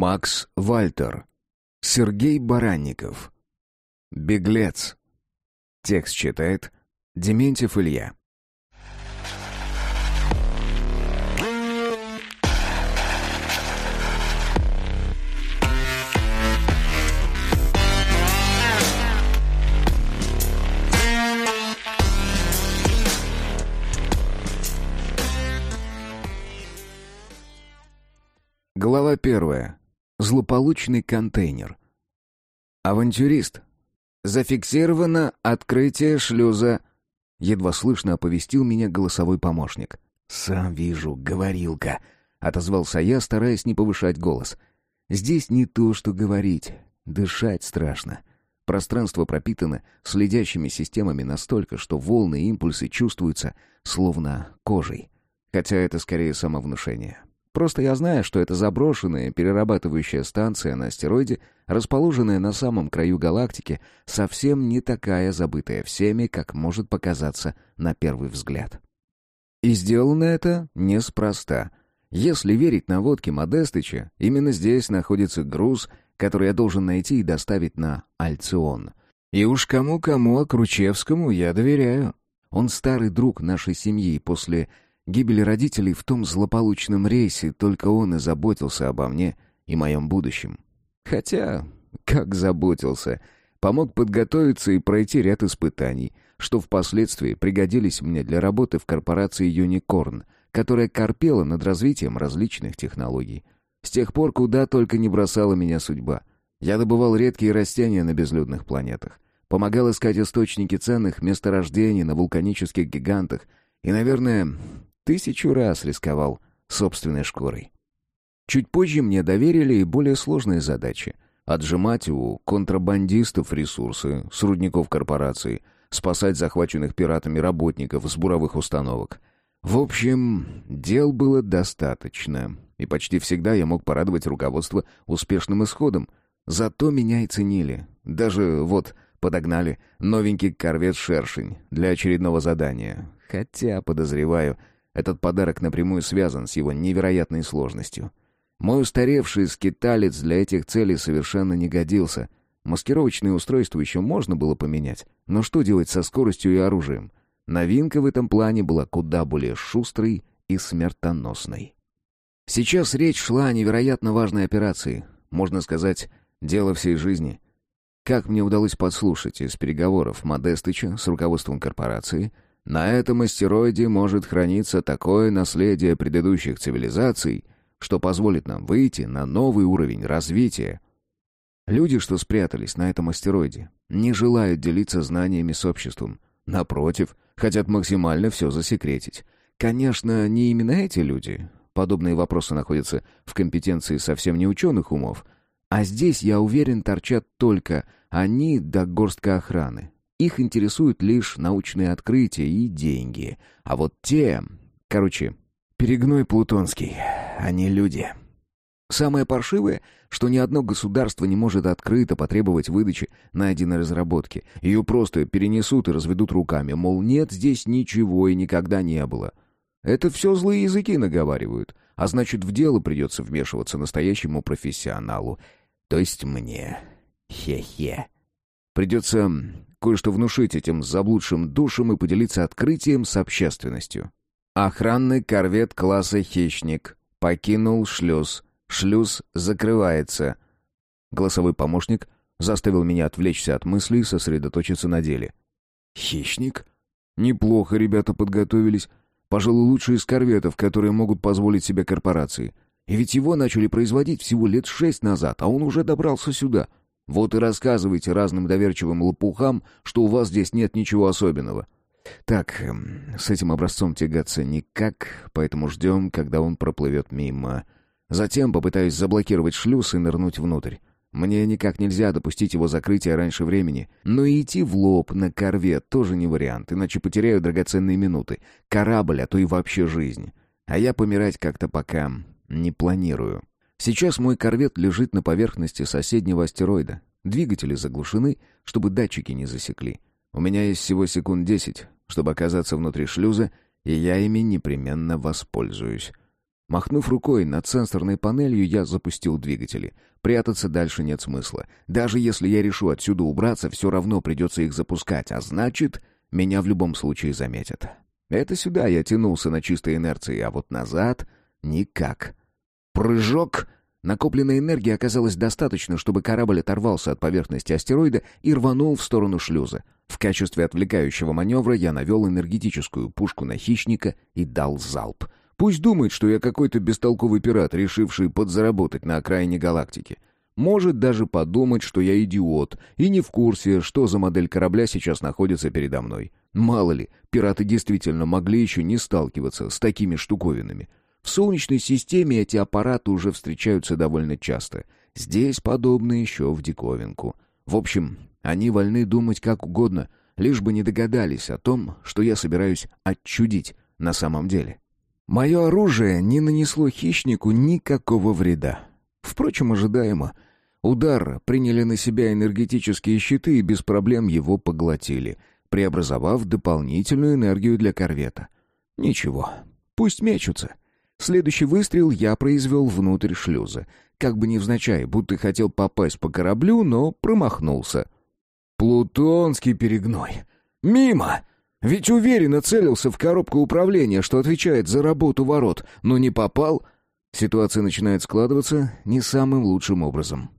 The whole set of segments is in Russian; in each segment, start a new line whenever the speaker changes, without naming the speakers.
Макс Вальтер. Сергей Баранников. Беглец. Текст читает Дементьев Илья. Глава первая. Злополучный контейнер. Авантюрист. Зафиксировано открытие шлюза. Едва слышно оповестил меня голосовой помощник. Сам вижу, говорилка, отозвался я, стараясь не повышать голос. Здесь не то, что говорить, дышать страшно. Пространство пропитано следящими системами настолько, что волны и импульсы чувствуются словно кожей. Хотя это скорее самовнушение. Просто я знаю, что это заброшенная перерабатывающая станция на астероиде, расположенная на самом краю галактики, совсем не такая забытая всеми, как может показаться на первый взгляд. И сделано это неспроста. Если верить наводке Модестыча, именно здесь находится груз, который я должен найти и доставить на Альцион. И уж кому-кому, а Кручевскому я доверяю. Он старый друг нашей семьи, после гибели родителей в том злополучном рейсе только он и заботился обо мне и моем будущем. Хотя, как заботился, помог подготовиться и пройти ряд испытаний, что впоследствии пригодились мне для работы в корпорации «Юникорн», которая корпела над развитием различных технологий. С тех пор куда только не бросала меня судьба. Я добывал редкие растения на безлюдных планетах, помогал искать источники ценных месторождений на вулканических гигантах и, наверное, Тысячу раз рисковал собственной шкурой. Чуть позже мне доверили и более сложные задачи. Отжимать у контрабандистов ресурсы с рудников корпорации, спасать захваченных пиратами работников с буровых установок. В общем, дел было достаточно, и почти всегда я мог порадовать руководство успешным исходом. Зато меня и ценили. Даже вот подогнали новенький корвет «Шершень» для очередного задания. Хотя, подозреваю, этот подарок напрямую связан с его невероятной сложностью. Мой устаревший скиталец для этих целей совершенно не годился. Маскировочные устройства еще можно было поменять, но что делать со скоростью и оружием? Новинка в этом плане была куда более шустрой и смертоносной. Сейчас речь шла о невероятно важной операции, можно сказать, дело всей жизни. Как мне удалось подслушать из переговоров Модестыча с руководством корпорации — на этом астероиде может храниться такое наследие предыдущих цивилизаций, что позволит нам выйти на новый уровень развития. Люди, что спрятались на этом астероиде, не желают делиться знаниями с обществом. Напротив, хотят максимально все засекретить. Конечно, не именно эти люди. Подобные вопросы находятся в компетенции совсем не ученых умов. А здесь, я уверен, торчат только они да горстка охраны. Их интересуют лишь научные открытия и деньги. А вот те... Короче, перегной плутонский. Они люди. Самое паршивое, что ни одно государство не может открыто потребовать выдачи найденной разработки. Ее просто перенесут и разведут руками, мол, нет здесь ничего и никогда не было. Это все злые языки наговаривают, а значит, в дело придется вмешиваться настоящему профессионалу, то есть мне. Хе-хе. Придется кое-что внушить этим заблудшим душам и поделиться открытием с общественностью. Охранный корвет класса «Хищник» покинул шлюз. Шлюз закрывается. Голосовой помощник заставил меня отвлечься от мыслей и сосредоточиться на деле. «Хищник? Неплохо ребята подготовились. Пожалуй, лучший из корветов, которые могут позволить себе корпорации. И ведь его начали производить всего лет шесть назад, а он уже добрался сюда. Вот и рассказывайте разным доверчивым лопухам, что у вас здесь нет ничего особенного. Так, эм, с этим образцом тягаться никак, поэтому ждем, когда он проплывет мимо. Затем попытаюсь заблокировать шлюз и нырнуть внутрь. Мне никак нельзя допустить его закрытия раньше времени. Но и идти в лоб на корвет тоже не вариант, иначе потеряю драгоценные минуты. Корабль, а то и вообще жизнь. А я помирать как-то пока не планирую. Сейчас мой корвет лежит на поверхности соседнего астероида. Двигатели заглушены, чтобы датчики не засекли. У меня есть всего секунд десять, чтобы оказаться внутри шлюза, и я ими непременно воспользуюсь. Махнув рукой над сенсорной панелью, я запустил двигатели. Прятаться дальше нет смысла. Даже если я решу отсюда убраться, все равно придется их запускать, а значит, меня в любом случае заметят. Это сюда я тянулся на чистой инерции, а вот назад — никак. Прыжок! Накопленной энергии оказалось достаточно, чтобы корабль оторвался от поверхности астероида и рванул в сторону шлюза. В качестве отвлекающего маневра я навел энергетическую пушку на хищника и дал залп — Пусть думает, что я какой-то бестолковый пират, решивший подзаработать на окраине галактики. Может даже подумать, что я идиот и не в курсе, что за модель корабля сейчас находится передо мной. Мало ли, пираты действительно могли еще не сталкиваться с такими штуковинами. В Солнечной системе эти аппараты уже встречаются довольно часто. Здесь подобные еще в диковинку. В общем, они вольны думать как угодно, лишь бы не догадались о том, что я собираюсь отчудить на самом деле. Мое оружие не нанесло хищнику никакого вреда. Впрочем, ожидаемо. Удар приняли на себя энергетические щиты и без проблем его поглотили, преобразовав дополнительную энергию для корвета. Ничего, пусть мечутся. Следующий выстрел я произвел внутрь шлюза. Как бы невзначай, будто хотел попасть по кораблю, но промахнулся. «Плутонский перегной! Мимо!» Ведь уверенно целился в коробку управления, что отвечает за работу ворот, но не попал. Ситуация начинает складываться не самым лучшим образом.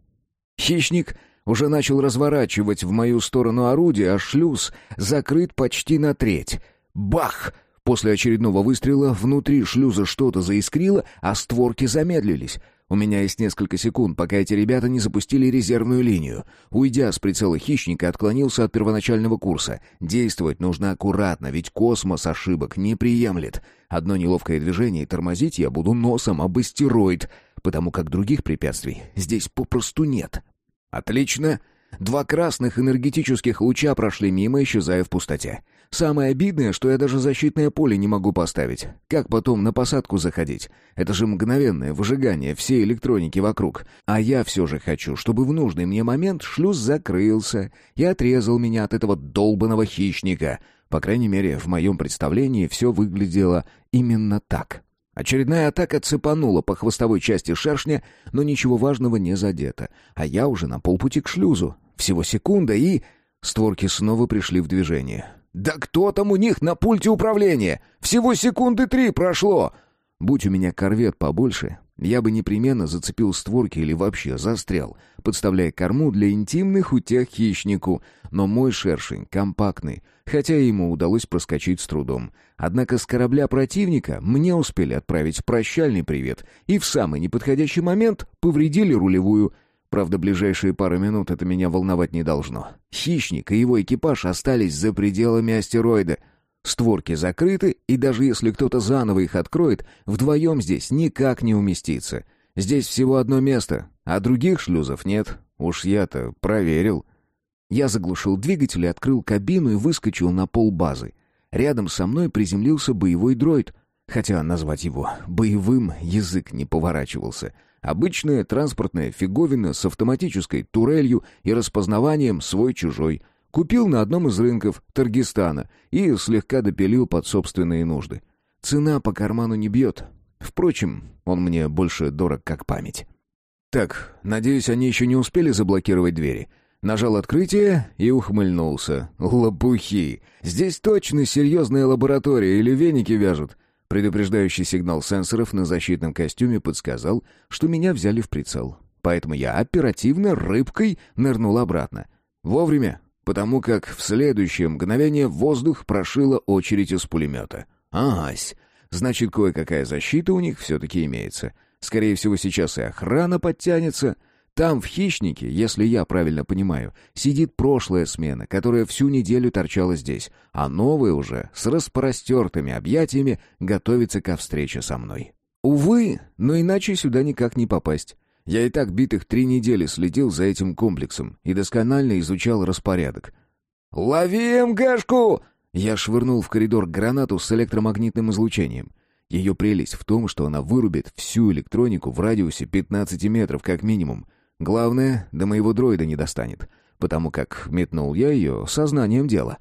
Хищник уже начал разворачивать в мою сторону орудие, а шлюз закрыт почти на треть. Бах! После очередного выстрела внутри шлюза что-то заискрило, а створки замедлились. У меня есть несколько секунд, пока эти ребята не запустили резервную линию. Уйдя с прицела хищника, отклонился от первоначального курса. Действовать нужно аккуратно, ведь космос ошибок не приемлет. Одно неловкое движение, и тормозить я буду носом об астероид, потому как других препятствий здесь попросту нет. Отлично. Два красных энергетических луча прошли мимо, исчезая в пустоте. Самое обидное, что я даже защитное поле не могу поставить. Как потом на посадку заходить? Это же мгновенное выжигание всей электроники вокруг. А я все же хочу, чтобы в нужный мне момент шлюз закрылся и отрезал меня от этого долбанного хищника. По крайней мере, в моем представлении все выглядело именно так. Очередная атака цепанула по хвостовой части шершня, но ничего важного не задето. А я уже на полпути к шлюзу. Всего секунда и... Створки снова пришли в движение. «Да кто там у них на пульте управления? Всего секунды три прошло!» Будь у меня корвет побольше, я бы непременно зацепил створки или вообще застрял, подставляя корму для интимных утех хищнику. Но мой шершень компактный, хотя ему удалось проскочить с трудом. Однако с корабля противника мне успели отправить прощальный привет и в самый неподходящий момент повредили рулевую — Правда, ближайшие пару минут это меня волновать не должно. Хищник и его экипаж остались за пределами астероида. Створки закрыты, и даже если кто-то заново их откроет, вдвоем здесь никак не уместиться. Здесь всего одно место, а других шлюзов нет. Уж я-то проверил. Я заглушил двигатель и открыл кабину и выскочил на пол базы. Рядом со мной приземлился боевой дроид, хотя назвать его боевым язык не поворачивался — Обычная транспортная фиговина с автоматической турелью и распознаванием свой-чужой. Купил на одном из рынков Таргистана и слегка допилил под собственные нужды. Цена по карману не бьет. Впрочем, он мне больше дорог как память. Так, надеюсь, они еще не успели заблокировать двери. Нажал открытие и ухмыльнулся. Лопухи. Здесь точно серьезная лаборатория или веники вяжут. Предупреждающий сигнал сенсоров на защитном костюме подсказал, что меня взяли в прицел. Поэтому я оперативно рыбкой нырнул обратно. Вовремя, потому как в следующее мгновение воздух прошила очередь из пулемета. Ась, значит, кое-какая защита у них все-таки имеется. Скорее всего, сейчас и охрана подтянется — там, в «Хищнике», если я правильно понимаю, сидит прошлая смена, которая всю неделю торчала здесь, а новая уже, с распростертыми объятиями, готовится ко встрече со мной. Увы, но иначе сюда никак не попасть. Я и так битых три недели следил за этим комплексом и досконально изучал распорядок. «Лови МГшку!» Я швырнул в коридор гранату с электромагнитным излучением. Ее прелесть в том, что она вырубит всю электронику в радиусе 15 метров как минимум — Главное, до моего дроида не достанет, потому как метнул я ее сознанием дела.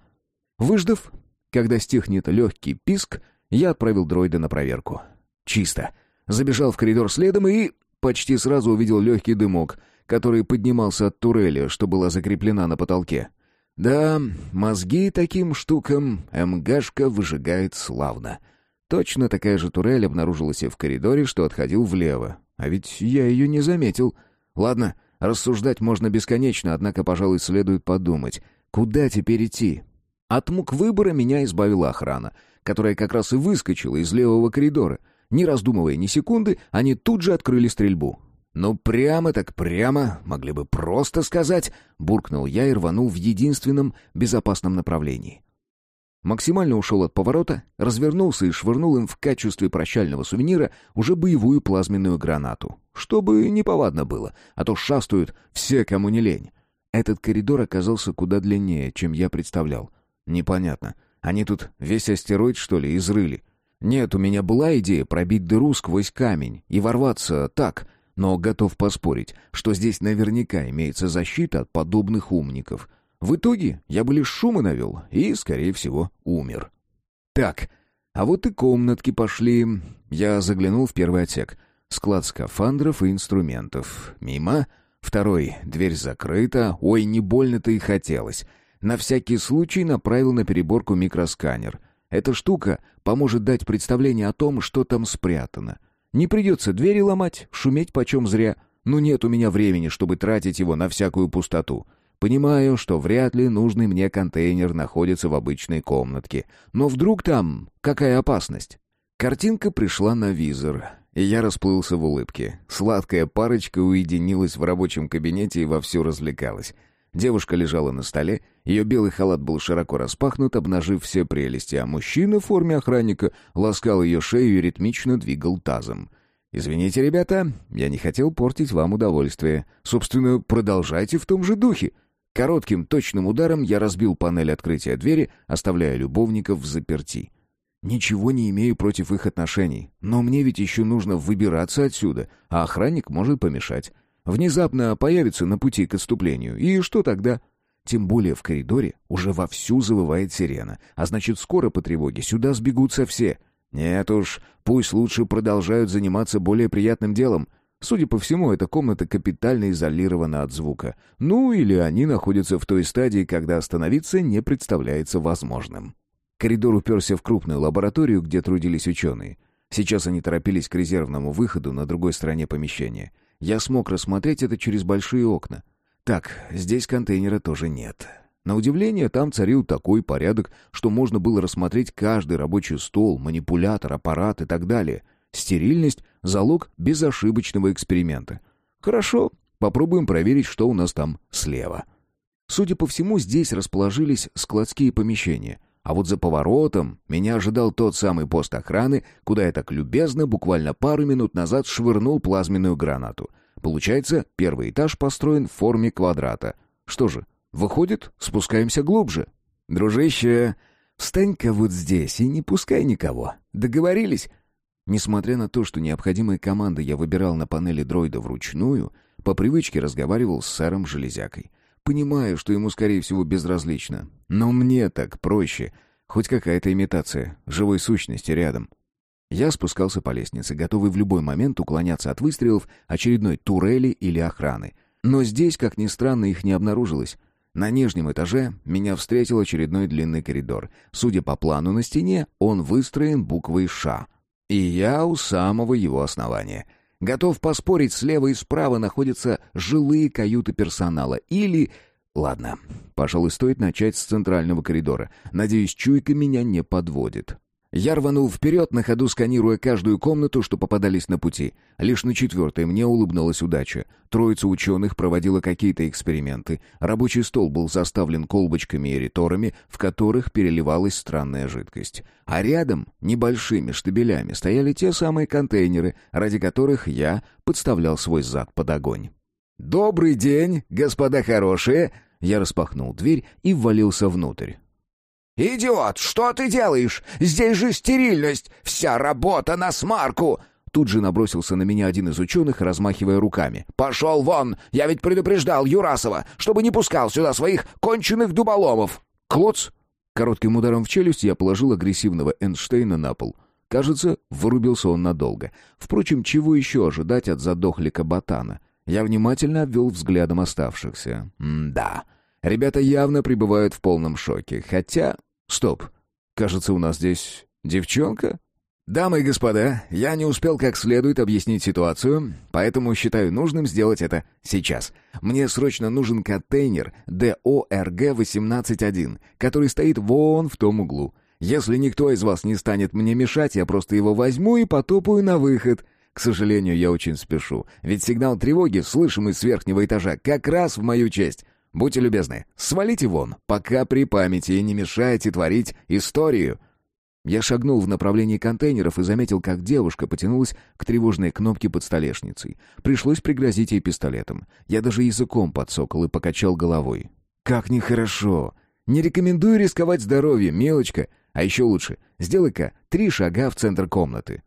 Выждав, когда стихнет легкий писк, я отправил дроида на проверку. Чисто. забежал в коридор следом и почти сразу увидел легкий дымок, который поднимался от турели, что была закреплена на потолке. Да, мозги таким штукам МГшка выжигает славно. Точно такая же турель обнаружилась и в коридоре, что отходил влево. А ведь я ее не заметил. Ладно, рассуждать можно бесконечно, однако, пожалуй, следует подумать, куда теперь идти. От мук выбора меня избавила охрана, которая как раз и выскочила из левого коридора. Не раздумывая ни секунды, они тут же открыли стрельбу. «Ну прямо так прямо, могли бы просто сказать», — буркнул я и рванул в единственном безопасном направлении. Максимально ушел от поворота, развернулся и швырнул им в качестве прощального сувенира уже боевую плазменную гранату. Чтобы неповадно было, а то шастают все, кому не лень. Этот коридор оказался куда длиннее, чем я представлял. Непонятно. Они тут весь астероид, что ли, изрыли? Нет, у меня была идея пробить дыру сквозь камень и ворваться так, но готов поспорить, что здесь наверняка имеется защита от подобных умников. В итоге я бы лишь шума навел и, скорее всего, умер. Так, а вот и комнатки пошли. Я заглянул в первый отсек. Склад скафандров и инструментов. Мимо. Второй. Дверь закрыта. Ой, не больно-то и хотелось. На всякий случай направил на переборку микросканер. Эта штука поможет дать представление о том, что там спрятано. Не придется двери ломать, шуметь почем зря. Ну нет у меня времени, чтобы тратить его на всякую пустоту. Понимаю, что вряд ли нужный мне контейнер находится в обычной комнатке. Но вдруг там какая опасность? Картинка пришла на визор, и я расплылся в улыбке. Сладкая парочка уединилась в рабочем кабинете и вовсю развлекалась. Девушка лежала на столе, ее белый халат был широко распахнут, обнажив все прелести, а мужчина в форме охранника ласкал ее шею и ритмично двигал тазом. «Извините, ребята, я не хотел портить вам удовольствие. Собственно, продолжайте в том же духе». Коротким, точным ударом я разбил панель открытия двери, оставляя любовников в заперти. Ничего не имею против их отношений, но мне ведь еще нужно выбираться отсюда, а охранник может помешать. Внезапно появится на пути к отступлению. И что тогда? Тем более в коридоре уже вовсю завывает сирена, а значит, скоро по тревоге сюда сбегутся все. Нет уж, пусть лучше продолжают заниматься более приятным делом. Судя по всему, эта комната капитально изолирована от звука. Ну, или они находятся в той стадии, когда остановиться не представляется возможным. Коридор уперся в крупную лабораторию, где трудились ученые. Сейчас они торопились к резервному выходу на другой стороне помещения. Я смог рассмотреть это через большие окна. Так, здесь контейнера тоже нет. На удивление, там царил такой порядок, что можно было рассмотреть каждый рабочий стол, манипулятор, аппарат и так далее. Стерильность — залог безошибочного эксперимента. Хорошо, попробуем проверить, что у нас там слева. Судя по всему, здесь расположились складские помещения — а вот за поворотом меня ожидал тот самый пост охраны, куда я так любезно буквально пару минут назад швырнул плазменную гранату. Получается, первый этаж построен в форме квадрата. Что же, выходит, спускаемся глубже. Дружище, встань-ка вот здесь и не пускай никого. Договорились? Несмотря на то, что необходимые команды я выбирал на панели дроида вручную, по привычке разговаривал с сэром Железякой. Понимаю, что ему, скорее всего, безразлично. Но мне так проще. Хоть какая-то имитация живой сущности рядом. Я спускался по лестнице, готовый в любой момент уклоняться от выстрелов очередной турели или охраны. Но здесь, как ни странно, их не обнаружилось. На нижнем этаже меня встретил очередной длинный коридор. Судя по плану на стене, он выстроен буквой «Ш». И я у самого его основания — Готов поспорить, слева и справа находятся жилые каюты персонала. Или... Ладно, пожалуй, стоит начать с центрального коридора. Надеюсь, чуйка меня не подводит. Я рванул вперед, на ходу сканируя каждую комнату, что попадались на пути. Лишь на четвертой мне улыбнулась удача. Троица ученых проводила какие-то эксперименты. Рабочий стол был заставлен колбочками и реторами, в которых переливалась странная жидкость. А рядом, небольшими штабелями, стояли те самые контейнеры, ради которых я подставлял свой зад под огонь. «Добрый день, господа хорошие!» Я распахнул дверь и ввалился внутрь.
«Идиот, что ты делаешь? Здесь же стерильность! Вся работа на смарку!»
Тут же набросился на меня один из ученых, размахивая руками.
«Пошел вон! Я ведь предупреждал Юрасова, чтобы не пускал сюда своих конченых дуболомов!»
«Клоц!» Коротким ударом в челюсть я положил агрессивного Эйнштейна на пол. Кажется, вырубился он надолго. Впрочем, чего еще ожидать от задохлика ботана? Я внимательно обвел взглядом оставшихся. М-да. Ребята явно пребывают в полном шоке. Хотя... Стоп. Кажется, у нас здесь девчонка? Дамы и господа, я не успел как следует объяснить ситуацию, поэтому считаю нужным сделать это сейчас. Мне срочно нужен контейнер ДОРГ-181, который стоит вон в том углу. Если никто из вас не станет мне мешать, я просто его возьму и потопаю на выход. К сожалению, я очень спешу, ведь сигнал тревоги, слышимый с верхнего этажа, как раз в мою честь. Будьте любезны, свалите вон, пока при памяти и не мешайте творить историю». Я шагнул в направлении контейнеров и заметил, как девушка потянулась к тревожной кнопке под столешницей. Пришлось пригрозить ей пистолетом. Я даже языком подсокал и покачал головой. «Как нехорошо! Не рекомендую рисковать здоровьем, мелочка. А еще лучше, сделай-ка три шага в центр комнаты.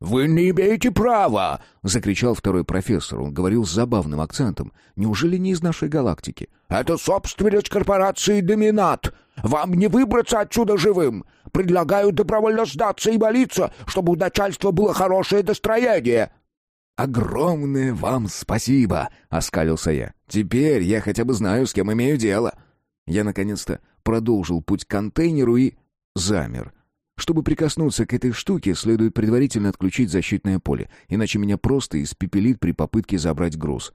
«Вы не имеете права!»
— закричал второй профессор. Он говорил с забавным акцентом. «Неужели не из нашей галактики?»
«Это собственность корпорации «Доминат». Вам не выбраться отсюда живым. Предлагаю добровольно сдаться и молиться, чтобы у начальства было хорошее настроение».
«Огромное вам спасибо!» — оскалился я. «Теперь я хотя бы знаю, с кем имею дело». Я, наконец-то, продолжил путь к контейнеру и замер. Чтобы прикоснуться к этой штуке, следует предварительно отключить защитное поле, иначе меня просто испепелит при попытке забрать груз.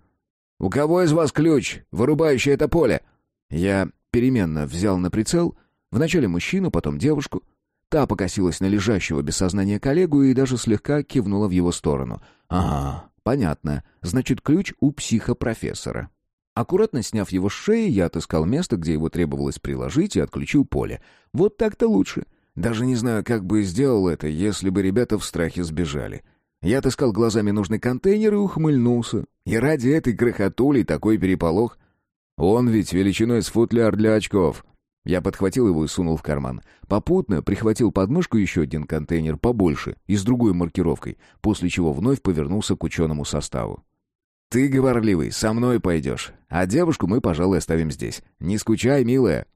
«У кого из вас ключ, вырубающий это поле?» Я переменно взял на прицел вначале мужчину, потом девушку. Та покосилась на лежащего без сознания коллегу и даже слегка кивнула в его сторону. «Ага, понятно. Значит, ключ у психопрофессора». Аккуратно сняв его с шеи, я отыскал место, где его требовалось приложить, и отключил поле. Вот так-то лучше. Даже не знаю, как бы сделал это, если бы ребята в страхе сбежали. Я отыскал глазами нужный контейнер и ухмыльнулся. И ради этой крохотули такой переполох. Он ведь величиной с футляр для очков. Я подхватил его и сунул в карман. Попутно прихватил под мышку еще один контейнер побольше и с другой маркировкой, после чего вновь повернулся к ученому составу. «Ты, говорливый, со мной пойдешь, а девушку мы, пожалуй, оставим здесь. Не скучай, милая».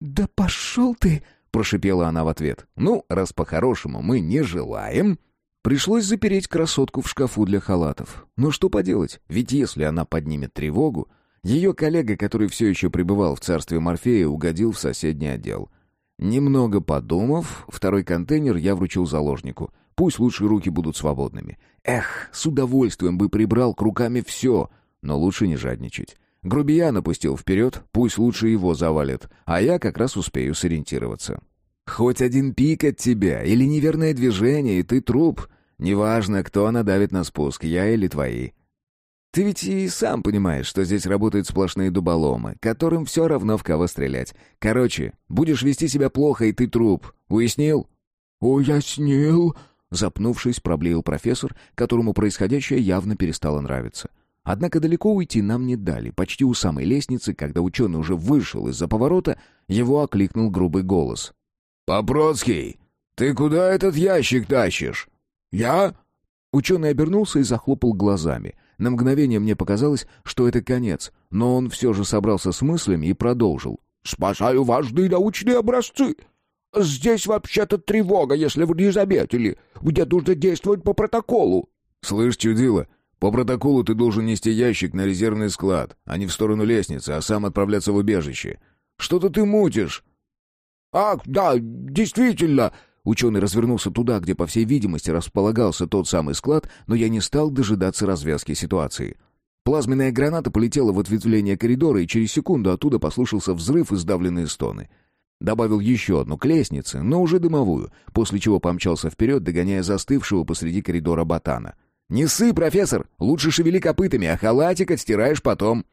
«Да пошел ты!»
— прошипела она в ответ. «Ну, раз по-хорошему мы не желаем...» Пришлось запереть красотку в шкафу для халатов. Но что поделать, ведь если она поднимет тревогу... Ее коллега, который все еще пребывал в царстве Морфея, угодил в соседний отдел. Немного подумав, второй контейнер я вручил заложнику. Пусть лучше руки будут свободными. Эх, с удовольствием бы прибрал к руками все, но лучше не жадничать. Грубиян опустил вперед, пусть лучше его завалит, а я как раз успею сориентироваться. Хоть один пик от тебя или неверное движение, и ты труп. Неважно, кто надавит на спуск, я или твои. Ты ведь и сам понимаешь, что здесь работают сплошные дуболомы, которым все равно в кого стрелять. Короче, будешь вести себя плохо, и ты труп. Уяснил?
«Уяснил»,
Запнувшись, проблеял профессор, которому происходящее явно перестало нравиться. Однако далеко уйти нам не дали. Почти у самой лестницы, когда ученый уже вышел из-за поворота, его окликнул грубый голос.
«Попроцкий, ты куда этот ящик тащишь?» «Я?»
Ученый обернулся и захлопал глазами. На мгновение мне показалось, что это конец, но он все же собрался с мыслями и продолжил.
«Спасаю важные научные образцы. Здесь вообще-то тревога, если вы не заметили. Мне нужно действовать по протоколу».
«Слышь, чудило, по протоколу ты должен нести ящик на резервный склад, а не в сторону лестницы, а сам отправляться в убежище. Что-то ты мутишь».
«Ах, да, действительно!»
Ученый развернулся туда, где, по всей видимости, располагался тот самый склад, но я не стал дожидаться развязки ситуации. Плазменная граната полетела в ответвление коридора, и через секунду оттуда послышался взрыв и сдавленные стоны. Добавил еще одну к лестнице, но уже дымовую, после чего помчался вперед, догоняя застывшего посреди коридора ботана. «Не ссы, профессор! Лучше шевели копытами, а халатик отстираешь потом!»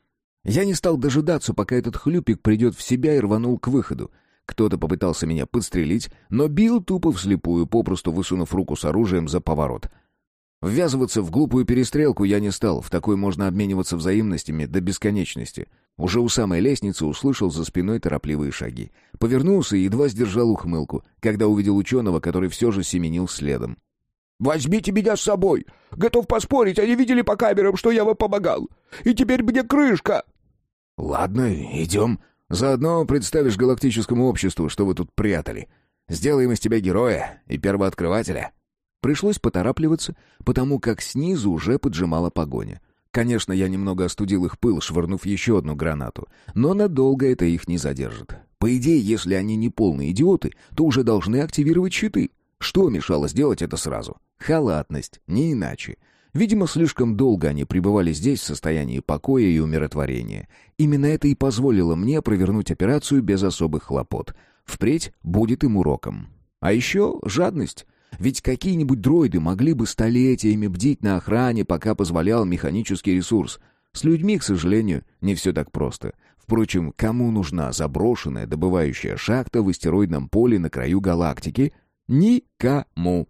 Я не стал дожидаться, пока этот хлюпик придет в себя и рванул к выходу. Кто-то попытался меня подстрелить, но бил тупо вслепую, попросту высунув руку с оружием за поворот. Ввязываться в глупую перестрелку я не стал, в такой можно обмениваться взаимностями до бесконечности — уже у самой лестницы услышал за спиной торопливые шаги. Повернулся и едва сдержал ухмылку, когда увидел ученого, который все же семенил следом.
«Возьмите меня с собой! Готов поспорить, они видели по камерам, что я вам помогал! И теперь мне крышка!»
«Ладно, идем. Заодно представишь галактическому обществу, что вы тут прятали. Сделаем из тебя героя и первооткрывателя». Пришлось поторапливаться, потому как снизу уже поджимала погоня. Конечно, я немного остудил их пыл, швырнув еще одну гранату, но надолго это их не задержит. По идее, если они не полные идиоты, то уже должны активировать щиты. Что мешало сделать это сразу? Халатность, не иначе. Видимо, слишком долго они пребывали здесь в состоянии покоя и умиротворения. Именно это и позволило мне провернуть операцию без особых хлопот. Впредь будет им уроком. А еще жадность. Ведь какие-нибудь дроиды могли бы столетиями бдить на охране, пока позволял механический ресурс. С людьми, к сожалению, не все так просто. Впрочем, кому нужна заброшенная добывающая шахта в астероидном поле на краю галактики? Никому.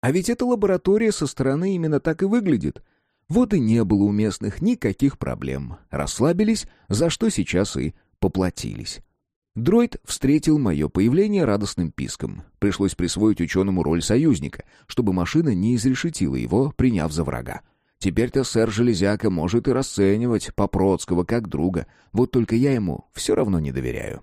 А ведь эта лаборатория со стороны именно так и выглядит. Вот и не было у местных никаких проблем. Расслабились, за что сейчас и поплатились. Дроид встретил мое появление радостным писком. Пришлось присвоить ученому роль союзника, чтобы машина не изрешетила его, приняв за врага. Теперь-то сэр Железяка может и расценивать Попроцкого как друга, вот только я ему все равно не доверяю.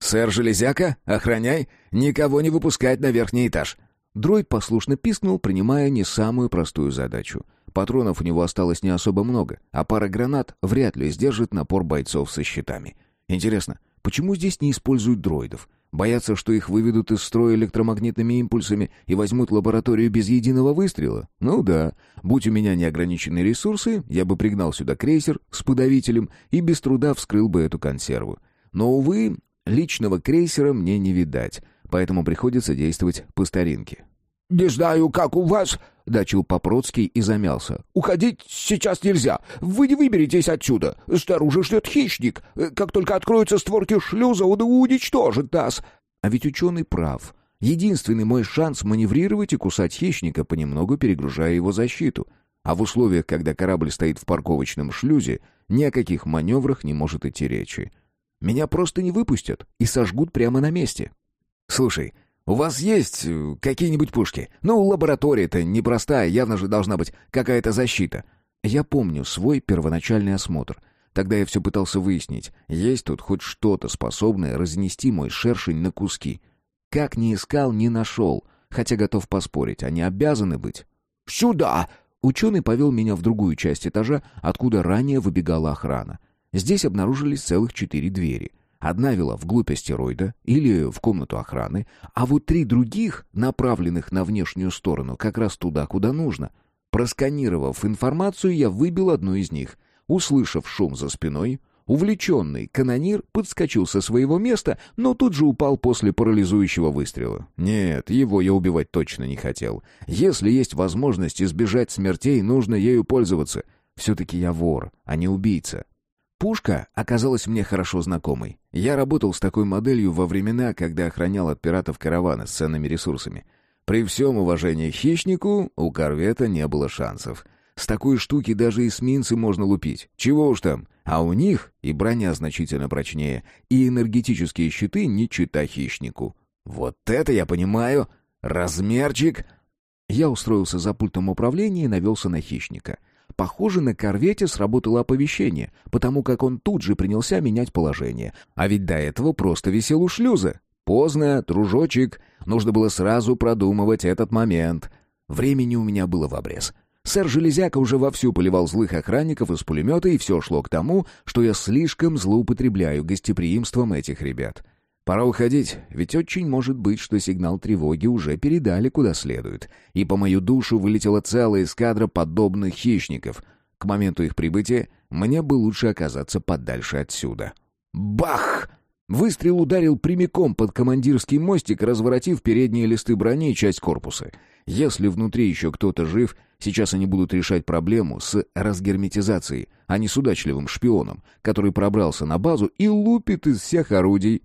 «Сэр Железяка, охраняй, никого не выпускать на верхний этаж!» Дроид послушно пискнул, принимая не самую простую задачу. Патронов у него осталось не особо много, а пара гранат вряд ли сдержит напор бойцов со щитами. Интересно, Почему здесь не используют дроидов? Боятся, что их выведут из строя электромагнитными импульсами и возьмут лабораторию без единого выстрела? Ну да. Будь у меня неограниченные ресурсы, я бы пригнал сюда крейсер с подавителем и без труда вскрыл бы эту консерву. Но, увы, личного крейсера мне не видать, поэтому приходится действовать по старинке.
«Не знаю, как у вас...» — дачил Попроцкий и замялся. «Уходить сейчас нельзя. Вы не выберетесь отсюда. Снаружи ждет хищник. Как только откроются створки шлюза, он уничтожит нас».
А ведь ученый прав. Единственный мой шанс маневрировать и кусать хищника, понемногу перегружая его защиту. А в условиях, когда корабль стоит в парковочном шлюзе, ни о каких маневрах не может идти речи. Меня просто не выпустят и сожгут прямо на месте. «Слушай, у вас есть э, какие-нибудь пушки? Ну, лаборатория-то непростая, явно же должна быть какая-то защита. Я помню свой первоначальный осмотр. Тогда я все пытался выяснить, есть тут хоть что-то способное разнести мой шершень на куски. Как ни искал, не нашел, хотя готов поспорить, они обязаны быть.
«Сюда!»
Ученый повел меня в другую часть этажа, откуда ранее выбегала охрана. Здесь обнаружились целых четыре двери. Одна вела вглубь астероида или в комнату охраны, а вот три других, направленных на внешнюю сторону, как раз туда, куда нужно. Просканировав информацию, я выбил одну из них. Услышав шум за спиной, увлеченный канонир подскочил со своего места, но тут же упал после парализующего выстрела. Нет, его я убивать точно не хотел. Если есть возможность избежать смертей, нужно ею пользоваться. Все-таки я вор, а не убийца. Пушка оказалась мне хорошо знакомой. Я работал с такой моделью во времена, когда охранял от пиратов караваны с ценными ресурсами. При всем уважении хищнику у корвета не было шансов. С такой штуки даже эсминцы можно лупить. Чего уж там. А у них и броня значительно прочнее, и энергетические щиты не чита хищнику. Вот это я понимаю! Размерчик! Я устроился за пультом управления и навелся на хищника — Похоже, на корвете сработало оповещение, потому как он тут же принялся менять положение. А ведь до этого просто висел у шлюза. Поздно, дружочек. Нужно было сразу продумывать этот момент. Времени у меня было в обрез. Сэр Железяка уже вовсю поливал злых охранников из пулемета, и все шло к тому, что я слишком злоупотребляю гостеприимством этих ребят. Пора уходить, ведь очень может быть, что сигнал тревоги уже передали куда следует, и по мою душу вылетела целая эскадра подобных хищников. К моменту их прибытия мне бы лучше оказаться подальше отсюда. Бах! Выстрел ударил прямиком под командирский мостик, разворотив передние листы брони и часть корпуса. Если внутри еще кто-то жив, сейчас они будут решать проблему с разгерметизацией, а не с удачливым шпионом, который пробрался на базу и лупит из всех орудий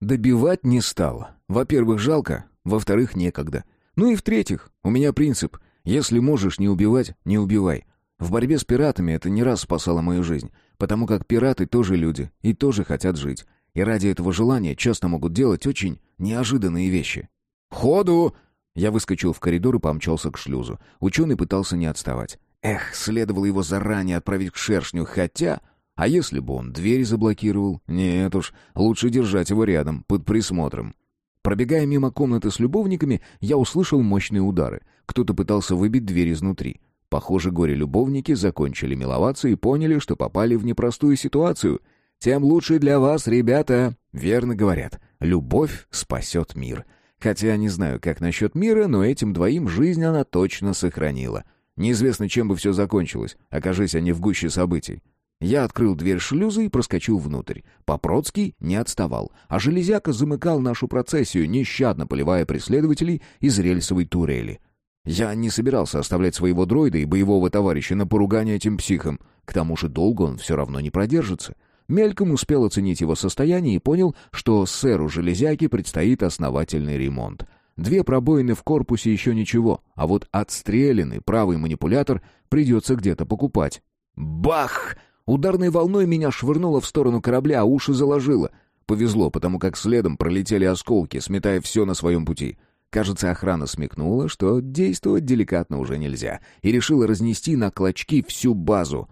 Добивать не стал. Во-первых, жалко, во-вторых, некогда. Ну и в-третьих, у меня принцип «если можешь не убивать, не убивай». В борьбе с пиратами это не раз спасало мою жизнь, потому как пираты тоже люди и тоже хотят жить. И ради этого желания часто могут делать очень неожиданные вещи. «Ходу!» Я выскочил в коридор и помчался к шлюзу. Ученый пытался не отставать. Эх, следовало его заранее отправить к шершню, хотя... А если бы он дверь заблокировал? Нет уж, лучше держать его рядом, под присмотром. Пробегая мимо комнаты с любовниками, я услышал мощные удары. кто-то пытался выбить дверь изнутри. Похоже, горе-любовники закончили миловаться и поняли, что попали в непростую ситуацию. Тем лучше для вас, ребята. Верно говорят, любовь спасет мир. Хотя не знаю, как насчет мира, но этим двоим жизнь она точно сохранила. Неизвестно, чем бы все закончилось, окажись они в гуще событий. Я открыл дверь шлюза и проскочил внутрь. Попроцкий не отставал, а Железяка замыкал нашу процессию, нещадно поливая преследователей из рельсовой турели. Я не собирался оставлять своего дроида и боевого товарища на поругание этим психом. К тому же долго он все равно не продержится. Мельком успел оценить его состояние и понял, что сэру Железяке предстоит основательный ремонт. Две пробоины в корпусе еще ничего, а вот отстрелянный правый манипулятор придется где-то покупать. Бах! Ударной волной меня швырнуло в сторону корабля, а уши заложило. Повезло, потому как следом пролетели осколки, сметая все на своем пути. Кажется, охрана смекнула, что действовать деликатно уже нельзя, и решила разнести на клочки всю базу.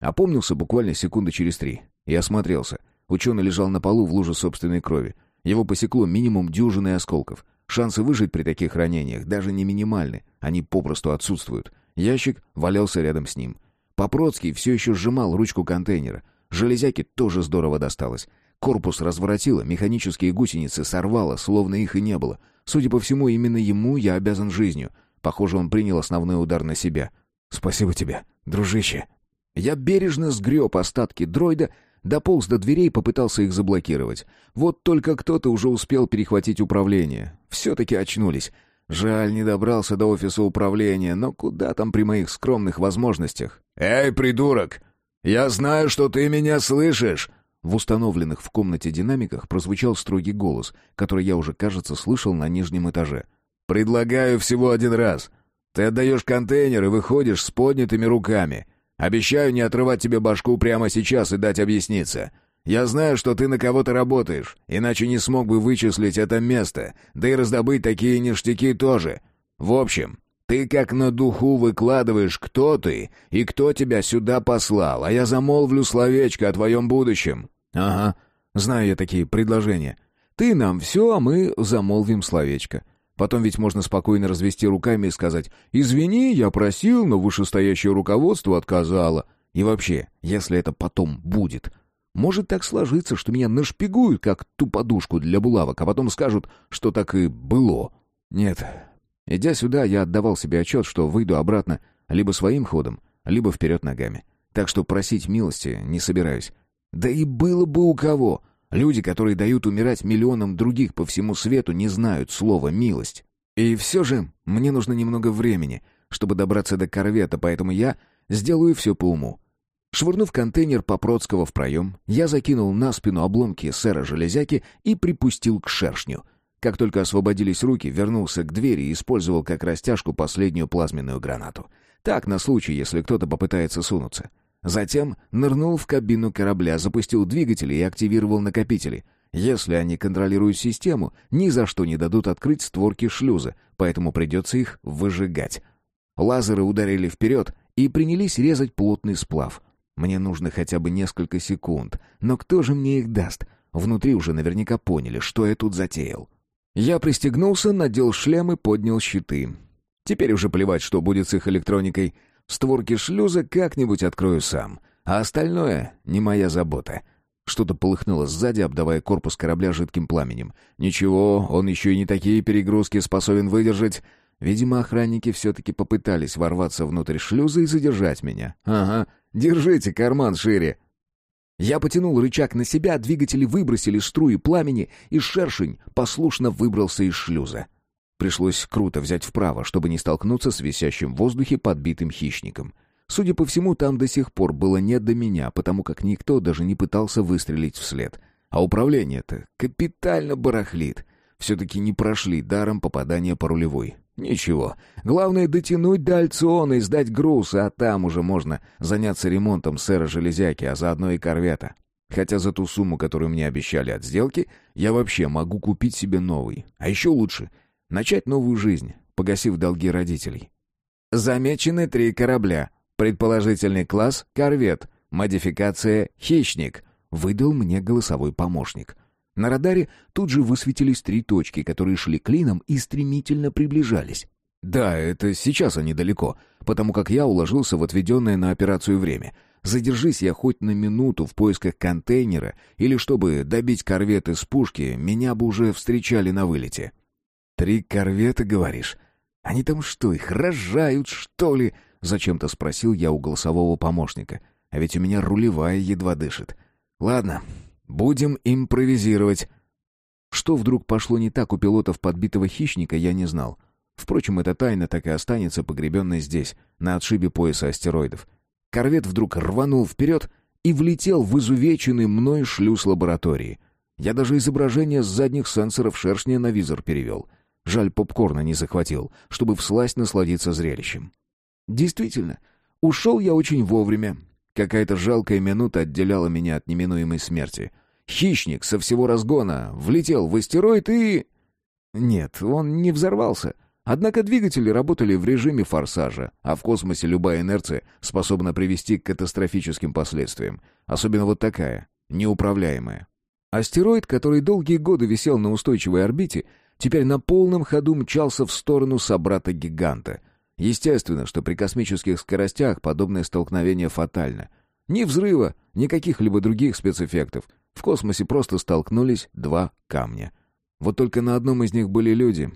Опомнился буквально секунды через три и осмотрелся. Ученый лежал на полу в луже собственной крови. Его посекло минимум дюжины осколков. Шансы выжить при таких ранениях даже не минимальны, они попросту отсутствуют. Ящик валялся рядом с ним. Попроцкий все еще сжимал ручку контейнера. Железяке тоже здорово досталось. Корпус разворотило, механические гусеницы сорвало, словно их и не было. Судя по всему, именно ему я обязан жизнью. Похоже, он принял основной удар на себя. «Спасибо тебе, дружище». Я бережно сгреб остатки дроида, дополз до дверей и попытался их заблокировать. Вот только кто-то уже успел перехватить управление. Все-таки очнулись. Жаль, не добрался до офиса управления, но куда там при моих скромных возможностях?
«Эй, придурок! Я знаю, что ты меня слышишь!»
В установленных в комнате динамиках прозвучал строгий голос, который я уже, кажется, слышал на нижнем этаже.
«Предлагаю всего один раз. Ты отдаешь контейнер и выходишь с поднятыми руками. Обещаю не отрывать тебе башку прямо сейчас и дать объясниться. Я знаю, что ты на кого-то работаешь, иначе не смог бы вычислить это место, да и раздобыть такие ништяки тоже. В общем, ты как на духу выкладываешь, кто ты и кто тебя сюда послал, а я замолвлю словечко о твоем будущем».
«Ага, знаю я такие предложения. Ты нам все, а мы замолвим словечко. Потом ведь можно спокойно развести руками и сказать «Извини, я просил, но вышестоящее руководство отказало». И вообще, если это потом будет, может так сложиться, что меня нашпигуют, как ту подушку для булавок, а потом скажут, что так и было. Нет. Идя сюда, я отдавал себе отчет, что выйду обратно либо своим ходом, либо вперед ногами. Так что просить милости не собираюсь. Да и было бы у кого. Люди, которые дают умирать миллионам других по всему свету, не знают слова «милость». И все же мне нужно немного времени, чтобы добраться до корвета, поэтому я сделаю все по уму. Швырнув контейнер Попроцкого в проем, я закинул на спину обломки сэра Железяки и припустил к шершню. Как только освободились руки, вернулся к двери и использовал как растяжку последнюю плазменную гранату. Так, на случай, если кто-то попытается сунуться. Затем нырнул в кабину корабля, запустил двигатели и активировал накопители. Если они контролируют систему, ни за что не дадут открыть створки шлюза, поэтому придется их выжигать. Лазеры ударили вперед и принялись резать плотный сплав — мне нужно хотя бы несколько секунд. Но кто же мне их даст? Внутри уже наверняка поняли, что я тут затеял. Я пристегнулся, надел шлем и поднял щиты. Теперь уже плевать, что будет с их электроникой. Створки шлюза как-нибудь открою сам. А остальное не моя забота. Что-то полыхнуло сзади, обдавая корпус корабля жидким пламенем. Ничего, он еще и не такие перегрузки способен выдержать. Видимо, охранники все-таки попытались ворваться внутрь шлюза и задержать меня. Ага, держите карман шире. Я потянул рычаг на себя, двигатели выбросили струи пламени, и шершень послушно выбрался из шлюза. Пришлось круто взять вправо, чтобы не столкнуться с висящим в воздухе подбитым хищником. Судя по всему, там до сих пор было не до меня, потому как никто даже не пытался выстрелить вслед. А управление-то капитально барахлит. Все-таки не прошли даром попадания по рулевой. Ничего. Главное дотянуть до Альциона и сдать груз, а там уже можно заняться ремонтом сэра Железяки, а заодно и корвета. Хотя за ту сумму, которую мне обещали от сделки, я вообще могу купить себе новый. А еще лучше — начать новую жизнь, погасив долги родителей. Замечены три корабля. Предположительный класс — корвет. Модификация — хищник. Выдал мне голосовой помощник. На радаре тут же высветились три точки, которые шли клином и стремительно приближались. Да, это сейчас они далеко, потому как я уложился в отведенное на операцию время. Задержись я хоть на минуту в поисках контейнера или чтобы добить корвет из пушки, меня бы уже встречали на вылете. Три корвета, говоришь? Они там что, их рожают, что ли? Зачем-то спросил я у голосового помощника. А ведь у меня рулевая едва дышит. Ладно, будем импровизировать. Что вдруг пошло не так у пилотов подбитого хищника, я не знал. Впрочем, эта тайна так и останется погребенной здесь, на отшибе пояса астероидов. Корвет вдруг рванул вперед и влетел в изувеченный мной шлюз лаборатории. Я даже изображение с задних сенсоров шершня на визор перевел. Жаль, попкорна не захватил, чтобы всласть насладиться зрелищем. Действительно, ушел я очень вовремя. Какая-то жалкая минута отделяла меня от неминуемой смерти — Хищник со всего разгона влетел в астероид и... Нет, он не взорвался. Однако двигатели работали в режиме форсажа, а в космосе любая инерция способна привести к катастрофическим последствиям. Особенно вот такая, неуправляемая. Астероид, который долгие годы висел на устойчивой орбите, теперь на полном ходу мчался в сторону собрата-гиганта. Естественно, что при космических скоростях подобное столкновение фатально. Ни взрыва, ни каких-либо других спецэффектов — в космосе просто столкнулись два камня. Вот только на одном из них были люди.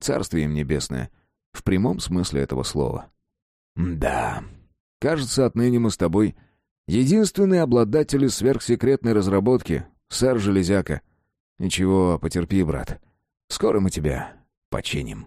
Царствие им небесное. В прямом смысле этого слова. Да. Кажется, отныне мы с тобой единственные обладатели сверхсекретной разработки, сэр Железяка. Ничего, потерпи, брат. Скоро мы тебя починим.